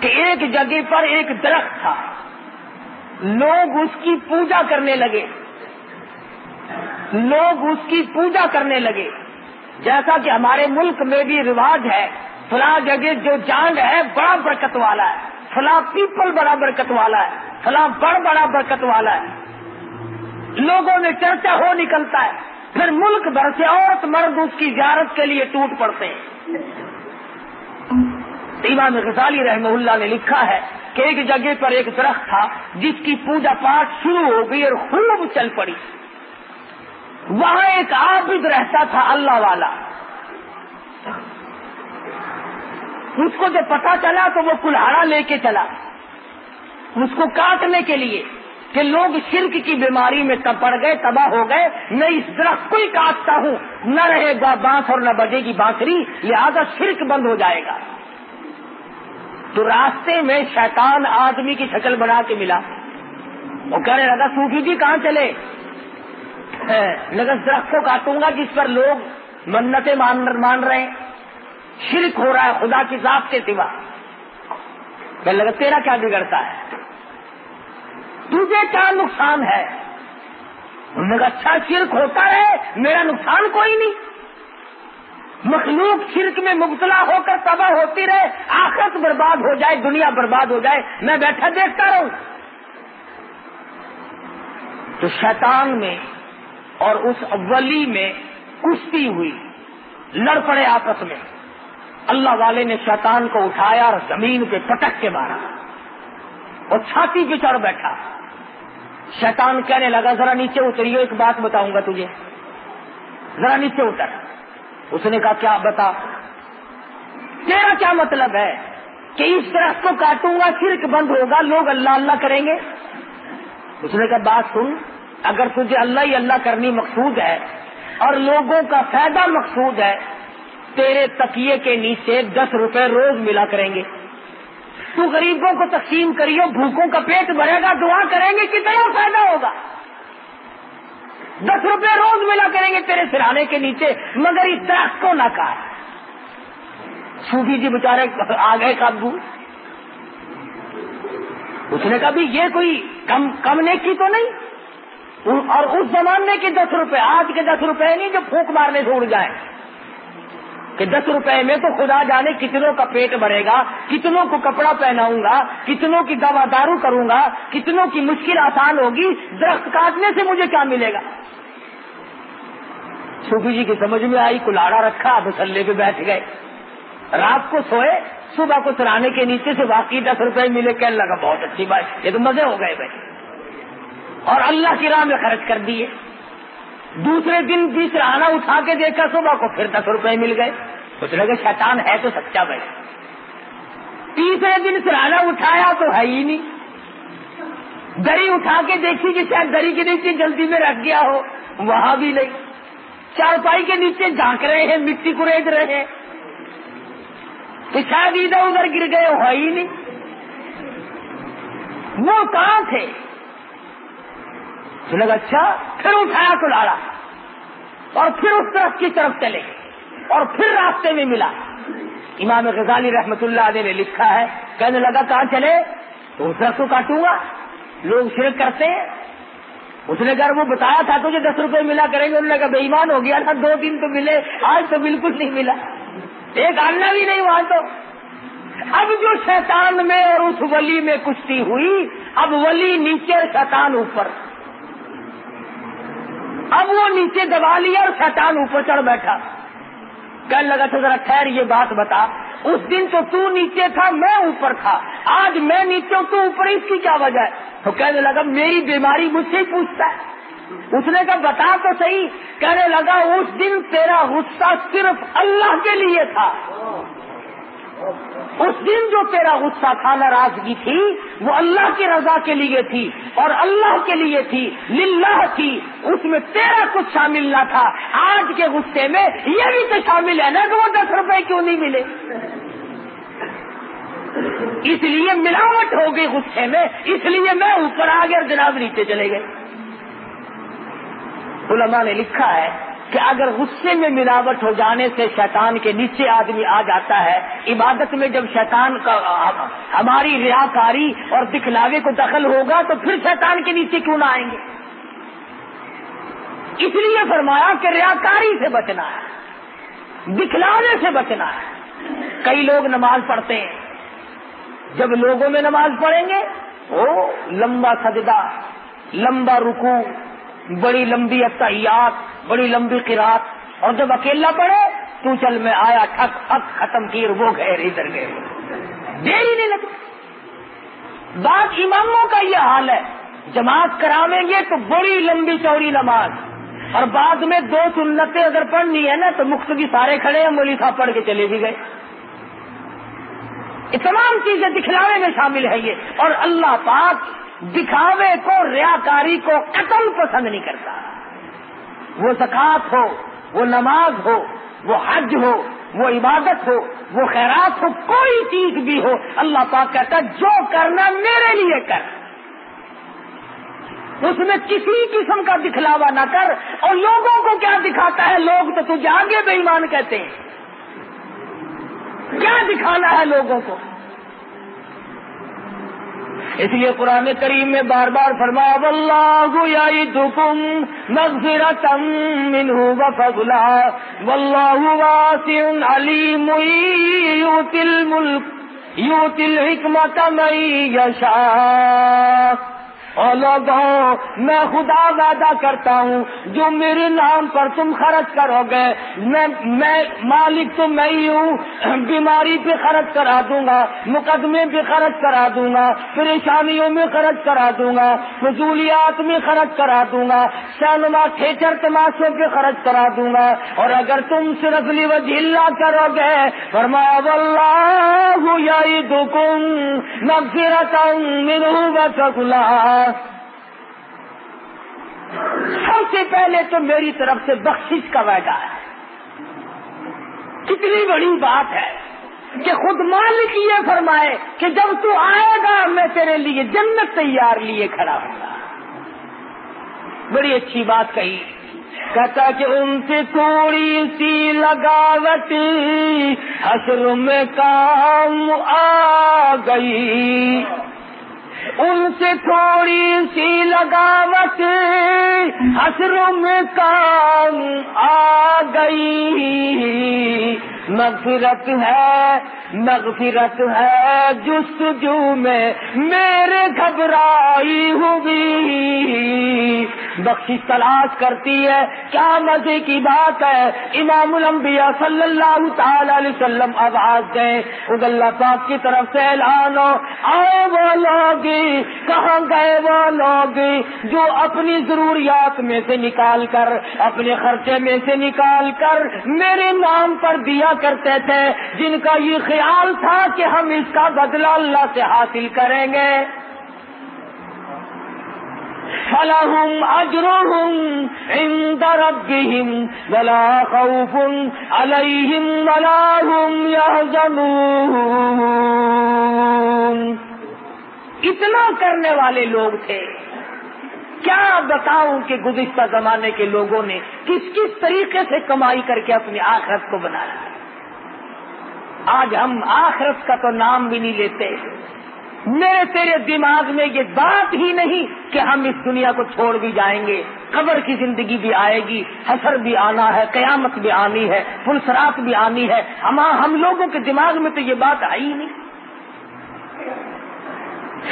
کہ ایک جگہ پر ایک درخت تھا۔ لوگ اس کی پوجا کرنے لگے۔ لوگ اس کی پوجا کرنے لگے۔ جیسا کہ ہمارے ملک میں بھی رواج ہے، فلاں جگہ جو جانڈ ہے، بڑا برکت والا ہے۔ فلاں پیپل بڑا برکت والا ہے۔ فلاں بڑ بڑا برکت والا ہے۔ لوگوں میں چرچا ہو نکلتا ہے۔ پھر ملک بھر سے عورت مرد اس کی زیارت کے لیے ٹوٹ پڑتے ہیں۔ امام غزالی رحمہ اللہ نے لکھا ہے کہ ایک جگہ پر ایک درخت تھا، جس کی پوجا پاٹ شروع ہو گئی اور خوب چل پڑی۔ وہاں ایک عابد رہتا تھا اللہ والا۔ اس کو جب پتا چلا تو وہ کلاڑا لے کے چلا۔ اس کو کاٹنے کے لیے کہ لوگ شرک کی بیماری میں پڑ گئے، تباہ ہو گئے۔ میں اس درخت کو ہی کاٹتا ہوں۔ نہ رہے گا بانس اور نہ بجے گی بانسری، لہذا شرک بند ہو جائے گا۔ تو راستے میں شیطان آدمی کی شکل بنا کے ملا۔ وہ کہنے لگا صوفی جی کہاں چلے؟ لگا درخت کو کاٹوں گا جس پر لوگ منتیں مان رہے ہیں۔ شرک ہو رہا ہے خدا کی ذات کے سوا۔ کہ لگا، تیرا کیا بگڑتا ہے؟ تجھے کیا نقصان ہے؟ انہوں نے اچھا شرک ہوتا ہے، میرا نقصان کوئی نہیں۔ مخلوق شرک میں مبتلا ہو کر تباہ ہوتی رہے، آخرت برباد ہو جائے، دنیا برباد ہو جائے، میں بیٹھا دیکھتا رہوں۔ تو شیطان میں اور اس ولی میں کشتی ہوئی، لڑ پڑے آپس میں۔ اللہ والے نے شیطان کو اٹھایا اور زمین پہ پٹک کے مارا۔ اور چھاتی پہ چڑھ بیٹھا۔ شیطان کہنے لگا، ذرا نیچے اتریو ایک بات بتاؤں گا تجھے۔ ذرا نیچے اتر۔ اس نے کہا، کیا بتا؟ تیرا کیا مطلب ہے کہ اس درخت کو کاٹوں گا، شرک بند ہوگا، لوگ اللہ اللہ کریں گے؟ اس نے کہا، بات سن، اگر تجھے اللہ ہی اللہ کرنی مقصود ہے اور لوگوں کا فائدہ مقصود ہے، تیرے تکیے کے نیچے دس روپے روز ملا کریں گے۔ تو غریبوں کو تقسیم کریو بھوکوں کا پیٹ بھرے گا، دعا کریں گے، کتنا فائدہ ہوگا؟ دس روپے روز ملا کریں گے تیرے سرانے کے نیچے، مگر اس درخت کو نہ کار سوفی جی بچارے آ گئے قابو اس نے کہا بھی یہ کوئی کم کم نیکی تو نہیں۔ اور اس زمانے کے دس روپے، آج کے دس روپے نہیں جو پھونک مارنے سے اڑ جائیں۔ کہ دس روپے میں تو خدا جانے کتنوں کا پیٹ بھرے گا، کتنوں کو کپڑا پہناؤں گا، کتنوں کی دوا دارو کروں گا، کتنوں کی مشکل آسان ہوگی، درخت کاٹنے سے مجھے کیا ملے گا؟ صوفی جی کی سمجھ میں آئی، کلاڑا رکھا مسلے پہ بیٹھ گئے۔ رات کو سوئے، صبح کو سرانے کے نیچے سے باقی دس روپے ملے کہنے لگا بہت اچھی بات، یہ تو مزے ہو گئے بھائی۔ اور اللہ کی راہ میں خرچ کر دیے۔ دوسرے دن بھی سرانا اٹھا کے دیکھا، صبح کو پھر دس روپے مل گئے۔ کچھ لگے شیطان ہے تو سچا بھائی۔ تیسرے دن سرانا اٹھایا تو ہے ہی نہیں۔ دری اٹھا کے دیکھی کہ شاید دری کے نیچے جلدی میں رکھ گیا ہو، وہاں بھی نہیں۔ چارپائی کے نیچے جھانک رہے ہیں، مٹی کو رہے ہیں۔ تو شاید ادھر ادھر گر گئے ہو ہی نہیں۔ وہ کہاں تھے؟ لگا اچھا پھر اٹھایا کلاڑا اور پھر اس طرف کی طرف چلے۔ اور پھر راستے میں ملا۔ امام غزالی رحمت اللہ علیہ نے لکھا ہے، کہنے لگا، کہاں چلے؟ تو اس طرف کو کاٹوں گا۔ لوگ شرک کرتے ہیں۔ اس نے اگر وہ بتایا تھا، تجھے دس روپے ملا کریں گے۔ انہوں نے کہا، بے ایمان ہو گیا تھا، دو دن تو ملے، آج تو بالکل نہیں ملا۔ ایک آنا بھی نہیں وہاں تو۔ اب جو شیطان میں اور اس ولی میں کشتی ہوئی، اب ولی نیچے، شیطان اوپر۔ اب وہ نیچے دبا لیا اور شیطان اوپر چڑھ بیٹھا۔ کہنے لگا تو ذرا خیر یہ بات بتا۔ اس دن تو تو نیچے تھا، میں اوپر تھا۔ آج میں نیچے ہوں، تو اوپر اس کی کیا وجہ ہے؟ تو کہنے لگا، میری بیماری مجھ سے ہی پوچھتا ہے۔ اس نے کہا، بتا تو صحیح۔ کہنے لگا، اس دن تیرا غصہ صرف اللہ کے لیے تھا۔ اس دن جو تیرا غصہ تھا، ناراضگی تھی، وہ اللہ کی رضا کے لیے تھی اور اللہ کے لیے تھی، للہ تھی۔ اس میں تیرا کچھ شامل نہ تھا۔ آج کے غصے میں یہ بھی تو شامل ہے نا کہ وہ دس روپے کیوں نہیں ملے؟ اس لیے ملاوٹ ہو گئی غصے میں، اس لیے میں اوپر آ گیا جناب نیچے چلے گئے۔ علماء نے لکھا ہے کہ اگر غصے میں ملاوٹ ہو جانے سے شیطان کے نیچے آدمی آ جاتا ہے، عبادت میں جب شیطان کا، ہماری ریاکاری اور دکھلاوے کو دخل ہوگا تو پھر شیطان کے نیچے کیوں نہ آئیں گے؟ اس لیے فرمایا کہ ریاکاری سے بچنا ہے، دکھلاوے سے بچنا ہے۔ کئی لوگ نماز پڑھتے ہیں، جب لوگوں میں نماز پڑھیں گے، وہ لمبا سجدہ، لمبا رکو بڑی لمبی اطیات بڑی لمبی قرات اور جب اکیلا پڑے تو چل میں آیا، ٹھک ٹھک، ختم کی وہ گئے، ادھر گئے۔ دیر ہی نہیں لگتی بات اماموں کا یہ حال ہے، جماعت کراویں گے تو بڑی لمبی چوڑی نماز۔ اور بعد میں دو سنتیں اگر پڑھنی ہے نا، تو مخت بھی سارے کھڑے ہیں مولی صاحب پڑھ کے چلے بھی گئے۔ یہ تمام چیزیں دکھلاوے میں شامل ہے یہ۔ اور اللہ پاک دکھاوے کو، ریاکاری کو قتل پسند نہیں کرتا۔ وہ زکات ہو، وہ نماز ہو، وہ حج ہو، وہ عبادت ہو، وہ خیرات ہو، کوئی چیز بھی ہو، اللہ پاک کہتا جو کرنا میرے لیے کر۔ اس میں کسی قسم کا دکھلاوا نہ کر۔ اور لوگوں کو کیا دکھاتا ہے؟ لوگ تو تجھے آگے بے ایمان کہتے ہیں۔ کیا دکھانا ہے لوگوں کو؟ اس لیے قرآن کریم میں بار بار فرمایا، واللہ یعیدکم مغفرتا منہ وفضلا واللہ واسع علیم یوتی الملک یوتی الحکمت من یشاء۔ میں خدا وعدہ کرتا ہوں، جو میرے نام پر تم خرچ کرو گے، میں میں مالک تو میں ہی ہوں، بیماری پہ خرچ کرا دوں گا، مقدمے پہ خرچ کرا دوں گا، پریشانیوں میں خرچ کرا دوں گا، فضولیات میں خرچ کرا دوں گا سینما تھیٹر تماشوں پہ خرچ کرا دوں گا، اور اگر تم صرف لی وجہ کرو گے، فرمایا، واللہ یعیدکم مغفرتا منہ سب سے پہلے تو میری طرف سے بخشش کا وعدہ ہے۔ کتنی بڑی بات ہے کہ خود مالک یہ فرمائے کہ جب تو آئے گا، میں تیرے لیے جنت تیار لیے کھڑا ہوں گا۔ بڑی اچھی بات کہی۔ کہتا کہ ان سے تھوڑی سی لگاوٹ، حسر میں کام آ گئی۔ ان سے تھوڑی سی لگاوٹ حسروں میں کام آ گئی۔ مغفرت ہے مغفرت ہے، جستجو میں میرے گھبرائی ہوگی۔ بخشش تلاش کرتی ہے کیا مزے کی بات ہے۔ امام الانبیاء صلی اللہ تعالی علیہ وسلم آواز دیں۔ خود اللہ پاک کی طرف سے اعلان ہو، آئے وہ لوگ، کہاں گئے وہ لوگ؟ جو اپنی ضروریات میں سے نکال کر، اپنے خرچے میں سے نکال کر میرے نام پر دیا کرتے تھے، جن کا یہ خیال تھا کہ ہم اس کا بدلہ اللہ سے حاصل کریں گے۔ فلهم أجرهم عند ربهم ولا خوف عليهم ولا هم يحزنون۔ اتنا کرنے والے لوگ تھے۔ کیا بتاؤں کہ گزشتہ زمانے کے لوگوں نے کس کس طریقے سے کمائی کر کے اپنی آخرت کو بنایا؟ آج ہم آخرت کا تو نام بھی نہیں لیتے۔ میرے تیرے دماغ میں یہ بات ہی نہیں کہ ہم اس دنیا کو چھوڑ بھی جائیں گے۔ قبر کی زندگی بھی آئے گی حسر بھی آنا ہے، قیامت بھی آنی ہے، پلسرات بھی آنی ہے۔ ہم ہم لوگوں کے دماغ میں تو یہ بات آئی نہیں۔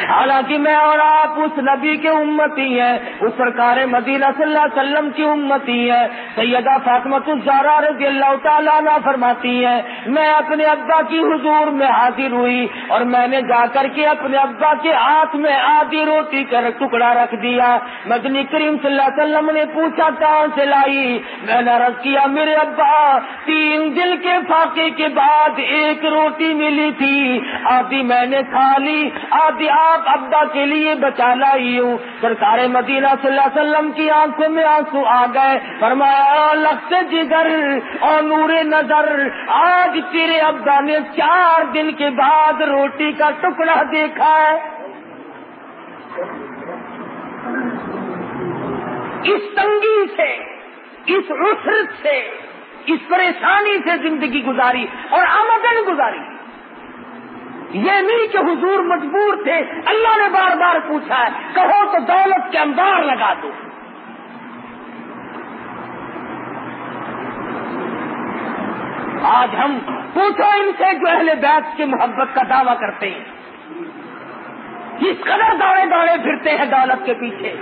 حالانکہ میں اور آپ اس نبی کے امتی ہیں، اس سرکار مدینہ صلی اللہ علیہ وسلم کی امتی ہے سیدہ فاطمت الزارا رضی اللہ تعالیٰ عنہ فرماتی ہیں، میں اپنے ابا کی حضور میں حاضر ہوئی اور میں نے جا کر کے اپنے ابا کے ہاتھ میں آدھی روٹی کا ٹکڑا رکھ دیا۔ مدنی کریم صلی اللہ علیہ وسلم نے پوچھا کہاں سے لائی؟ میں نے رکھ کیا، میرے ابا، تین دل کے فاقے کے بعد ایک روٹی ملی تھی۔ آدھی میں نے کھا لی، آدھی آپ ابا کے لیے بچا لائی ہوں۔ سرکار مدینہ صلی اللہ علیہ وسلم کی آنکھوں میں آنسو آ گئے۔ فرمایا لفظ جگر اور نور نظر۔ آج تیرے ابا نے چار دن کے بعد روٹی کا ٹکڑا دیکھا ہے۔ اس تنگی سے، اس عسرت سے، اس پریشانی سے زندگی گزاری اور آمدن گزاری۔ یہ نہیں کہ حضور مجبور تھے، اللہ نے بار بار پوچھا ہے، کہو تو دولت کے انبار لگا دو۔ آج ہم پوچھو ان سے جو اہل بیت کی محبت کا دعویٰ کرتے ہیں۔ اس قدر دوڑے دوڑے پھرتے ہیں دولت کے پیچھے؟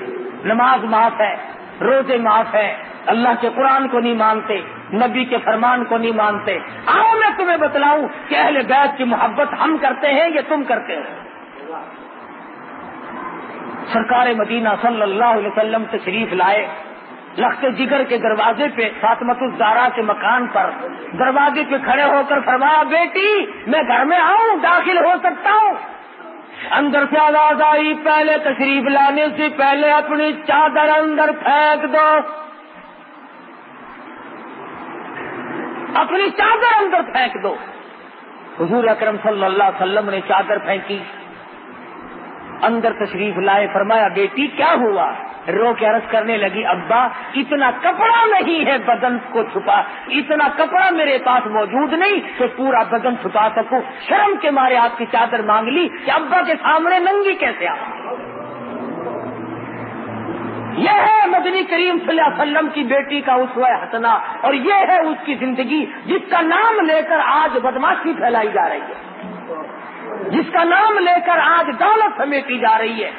نماز معاف ہے، روزے معاف ہے اللہ کے قرآن کو نہیں مانتے، نبی کے فرمان کو نہیں مانتے۔ آؤ میں تمہیں بتلاؤں کہ اہل بیت کی محبت ہم کرتے ہیں یا تم کرتے ہو؟ سرکار مدینہ صلی اللہ علیہ وسلم تشریف لائے۔ لخت جگر کے دروازے پہ، فاطمت الزارا کے مکان پر۔ دروازے پہ کھڑے ہو کر فرمایا، بیٹی، میں گھر میں آؤں، داخل ہو سکتا ہوں۔ اندر سے آواز آئی، پہلے تشریف لانے سے پہلے اپنی چادر اندر پھینک دو۔ اپنی چادر اندر پھینک دو۔ حضور اکرم صلی اللہ علیہ وسلم نے چادر پھینکی۔ اندر تشریف لائے، فرمایا، بیٹی، کیا ہوا؟ رو کے عرض کرنے لگی، ابا، اتنا کپڑا نہیں ہے بدن کو چھپا، اتنا کپڑا میرے پاس موجود نہیں کہ پورا بدن چھپا سکوں۔ شرم کے مارے آپ کی چادر مانگ لی کہ ابا کے سامنے ننگی کیسے آ یہ ہے مدنی کریم صلی اللہ علیہ وسلم کی بیٹی کا اس حسنا اور یہ ہے اس کی زندگی جس کا نام لے کر آج بدماشی پھیلائی جا رہی ہے۔ جس کا نام لے کر آج دولت سمیٹی جا رہی ہے۔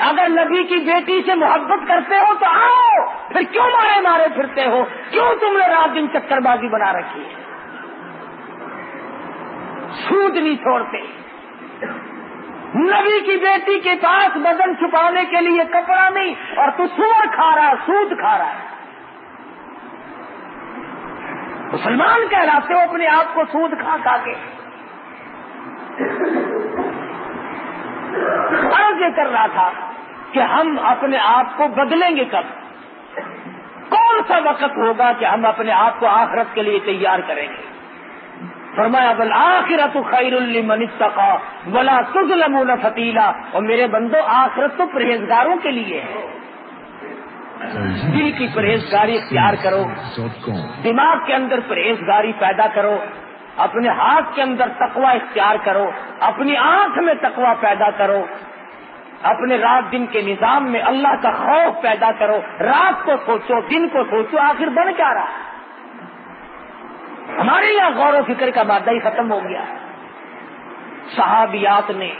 اگر نبی کی بیٹی سے محبت کرتے ہو تو آؤ، پھر کیوں مارے مارے پھرتے ہو؟ کیوں تم نے رات دن چکر بازی بنا رکھی ہے؟ سود نہیں چھوڑتے۔ نبی کی بیٹی کے پاس بدن چھپانے کے لیے کپڑا نہیں اور تو سور کھا رہا سود کھا رہا ہے۔ مسلمان کہلاتے ہو اپنے آپ کو سود کھا کھا کے۔ عرض یہ کر رہا تھا کہ ہم اپنے آپ کو بدلیں گے کب؟ کون سا وقت ہوگا کہ ہم اپنے آپ کو آخرت کے لیے تیار کریں گے؟ فرمایا بل آخرت خیر المن اتقا بلا تظلمون فتیلا. اور میرے بندو، آخرت تو پرہیزگاروں کے لیے ہے۔ دل کی پرہیزگاری اختیار کرو۔ دماغ کے اندر پرہیزگاری پیدا کرو۔ اپنے ہاتھ کے اندر تقوا اختیار کرو۔ اپنی آنکھ میں تقوا پیدا کرو۔ اپنے رات دن کے نظام میں اللہ کا خوف پیدا کرو۔ رات کو سوچو، دن کو سوچو، آخر بن کیا رہا ہمارے یہاں غور و فکر کا مادہ ہی ختم ہو گیا۔ صحابیات نے،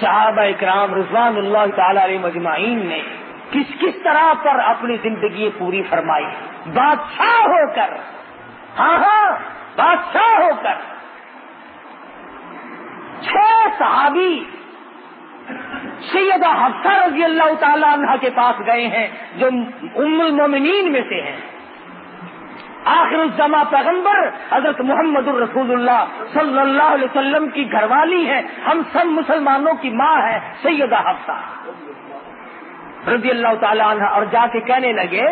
صحابہ اکرام رضوان اللہ تعالی علیہ مجمعین نے کس کس طرح پر اپنی زندگی پوری فرمائی۔ بادشاہ ہو کر۔ ہاں ہاں بادشاہ ہو کر۔ چھ صحابی سیدہ حفصہ رضی اللہ تعالی عنہ کے پاس گئے ہیں، جو ام المومنین میں سے ہیں۔ آخر الزما پیغمبر حضرت محمد الرسول اللہ صلی اللہ علیہ وسلم کی گھر والی ہے۔ ہم سب مسلمانوں کی ماں ہے سیدہ حفصہ۔ رضی اللہ تعالی عنہ اور جا کے کہنے لگے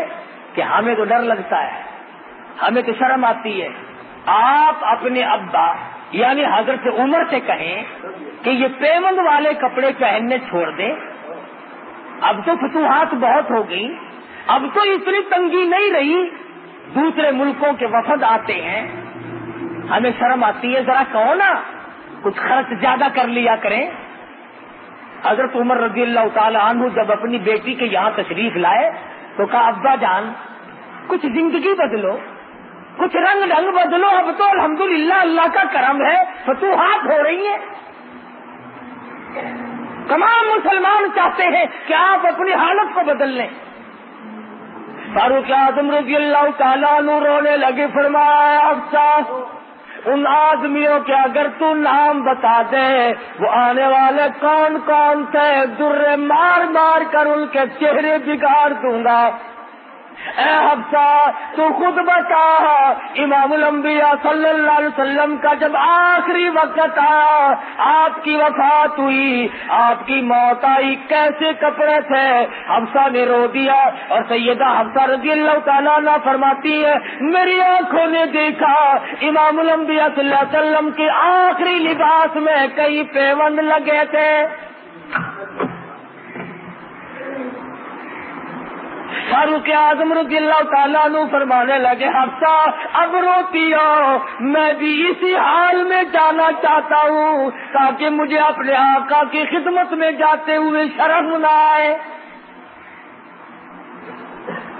کہ ہمیں تو ڈر لگتا ہے، ہمیں تو شرم آتی ہے۔ آپ اپنے ابا یعنی حضرت عمر سے کہیں کہ یہ پیمند والے کپڑے پہننے چھوڑ دیں اب تو فتوحات بہت ہو گئی اب تو اتنی تنگی نہیں رہی دوسرے ملکوں کے وفد آتے ہیں، ہمیں شرم آتی ہے، ذرا کہو نا، کچھ خرچ زیادہ کر لیا کریں۔ حضرت عمر رضی اللہ تعالی عنہ جب اپنی بیٹی کے یہاں تشریف لائے، تو کہا، ابا جان، کچھ زندگی بدلو، کچھ رنگ ڈھنگ بدلو، اب تو الحمدللہ اللہ کا کرم ہے، فتوحات ہو رہی ہیں۔ تمام مسلمان چاہتے ہیں کہ آپ اپنی حالت کو بدل لیں۔ فاروق اعظم رضی اللہ تعالیٰ نو رونے لگے، فرمایا افساس ان آدمیوں کے اگر تو نام بتا دے، وہ آنے والے کون کون تھے در مار مار کر ان کے چہرے بگاڑ دوں گا۔ اے حفصہ، تو خود بتا امام الانبیاء صلی اللہ علیہ وسلم کا جب آخری وقت آیا آپ کی وفات ہوئی، آپ کی موت آئی، کیسے کپڑے تھے؟ حفصہ نے رو دیا اور سیدہ حفصہ رضی اللہ تعالیٰ نہ فرماتی ہے میری آنکھوں نے دیکھا امام الانبیاء صلی اللہ علیہ وسلم کے آخری لباس میں کئی پیوند لگے تھے۔ فاروق اعظم رضی اللہ تعالیٰ عنہ فرمانے لگے، حفصہ، اب روتی ہو میں بھی اسی حال میں جانا چاہتا ہوں، تاکہ مجھے اپنے آقا کی خدمت میں جاتے ہوئے شرم نہ آئے۔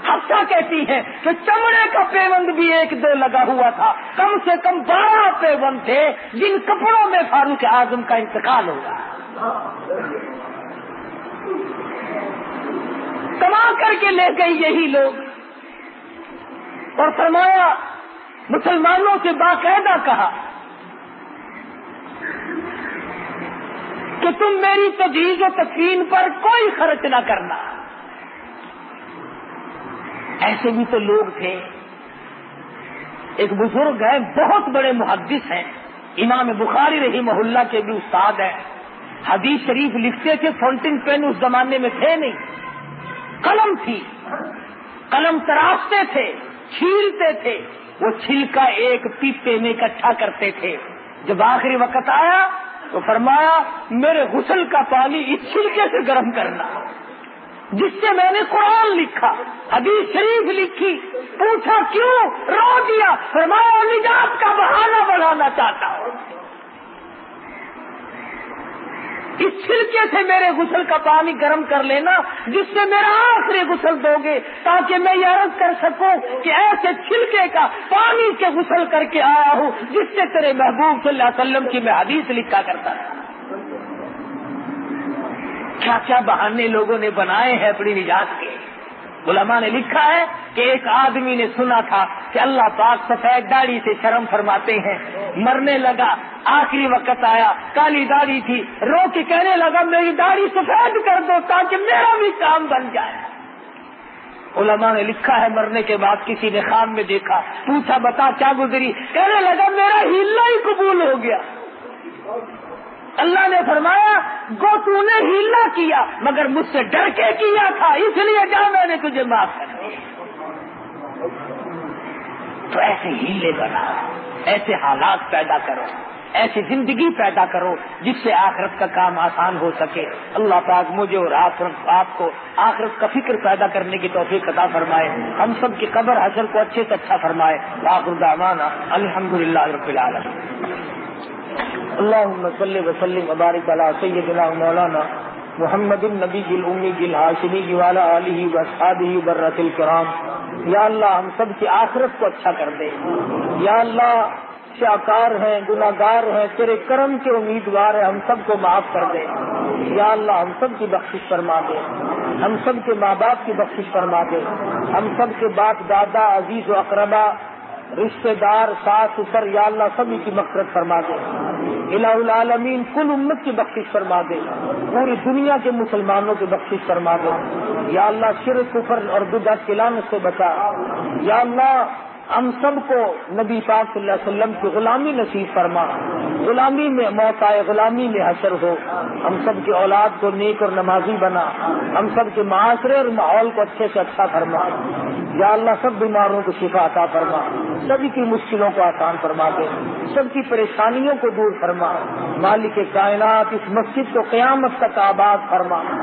حفصہ کہتی ہے کہ چمڑے کا پیوند بھی ایک دو لگا ہوا تھا، کم سے کم بارہ پیوند تھے، جن کپڑوں میں فاروق اعظم کا انتقال ہوگا کر کے لے گئی یہی لوگ۔ اور فرمایا، مسلمانوں سے باقاعدہ کہا کہ تم میری تجویز و تقسیم پر کوئی خرچ نہ کرنا۔ ایسے بھی تو لوگ تھے۔ ایک بزرگ ہے بہت بڑے محدث ہیں۔ امام بخاری رہی محلہ کے بھی استاد ہیں۔ حدیث شریف لکھتے تھے فاؤنٹین پین اس زمانے میں تھے نہیں۔ قلم تھی۔ قلم تراشتے تھے، چھیلتے تھے۔ وہ چھلکا ایک پیپے میں اکٹھا کرتے تھے۔ جب آخری وقت آیا تو فرمایا، میرے غسل کا پانی اس چھلکے سے گرم کرنا۔ جس سے میں نے قرآن لکھا، حدیث شریف لکھی، پوچھا کیوں، رو دیا۔ فرمایا، نجات کا بہانہ بڑھانا چاہتا ہوں۔ اس چھلکے سے میرے غسل کا پانی گرم کر لینا، جس سے میرا آخری غسل دو گے تاکہ میں یہ عرض کر سکوں کہ ایسے چھلکے کا پانی کے غسل کر کے آیا ہوں، جس سے تیرے محبوب صلی اللہ علیہ وسلم کی میں حدیث لکھا کرتا تھا کیا کیا بہانے لوگوں نے بنائے ہیں اپنی نجات کے؟ علماء نے لکھا ہے کہ ایک آدمی نے سنا تھا کہ اللہ پاک سفید داڑھی سے شرم فرماتے ہیں۔ مرنے لگا، آخری وقت آیا، کالی داڑھی تھی۔ رو کے کہنے لگا، میری داڑھی سفید کر دو تاکہ میرا بھی کام بن جائے۔ علماء نے لکھا ہے، مرنے کے بعد کسی نے خام میں دیکھا، پوچھا، بتا کیا گزری؟ کہنے لگا، میرا ہلا ہی قبول ہو گیا۔ اللہ نے فرمایا، گو تو نے ہیلا کیا، مگر مجھ سے ڈر کے کیا تھا، اس لیے جا میں نے تجھے معاف کر دیا. تو ایسے ہیلے بنا، ایسے حالات پیدا کرو، ایسی زندگی پیدا کرو، جس سے آخرت کا کام آسان ہو سکے۔ اللہ پاک مجھے اور آپ آپ کو آخرت کا فکر پیدا کرنے کی توفیق عطا فرمائے۔ ہم سب کی قبر حضر کو اچھے سے اچھا فرمائے۔ آخر دعوانا الحمد للہ رب العالمین۔ اللهم صل وسلم وبارك على سيدنا مولانا محمد النبی الأمی الحاشمی والا علیہ وصحابہ برت الکرام یا اللہ ہم سب کی آخرت کو اچھا کر دے۔ یا اللہ شاکار ہیں گناگار ہیں، تیرے کرم کے امیدوار ہیں، ہم سب کو معاف کر دے۔ یا اللہ ہم سب کی بخشش فرما دے۔ ہم سب کے ماں باپ کی بخشش فرما دے۔ ہم سب کے باپ دادا، عزیز و اقربا رشتے دار، ساس سسر یا اللہ، سبھی کی مقصد فرما دے۔ الہ العالمین، کل امت کی بخشش فرما دے۔ پوری دنیا کے مسلمانوں کی بخشش فرما دے۔ یا اللہ، شرک، کفر اور ددا کلان سے بچا۔ یا اللہ ہم سب کو نبی پاک صلی اللہ علیہ وسلم کی غلامی نصیب فرما۔ غلامی میں موت آئے، غلامی میں حشر ہو۔ ہم سب کی اولاد کو نیک اور نمازی بنا۔ ہم سب کے معاشرے اور ماحول کو اچھے سے اچھا فرما۔ یا اللہ، سب بیماروں کو شفا عطا فرما۔ سبھی کی مشکلوں کو آسان فرما دے۔ سب کی پریشانیوں کو دور فرما۔ مالک کائنات اس مسجد کو قیامت تک آباد فرما۔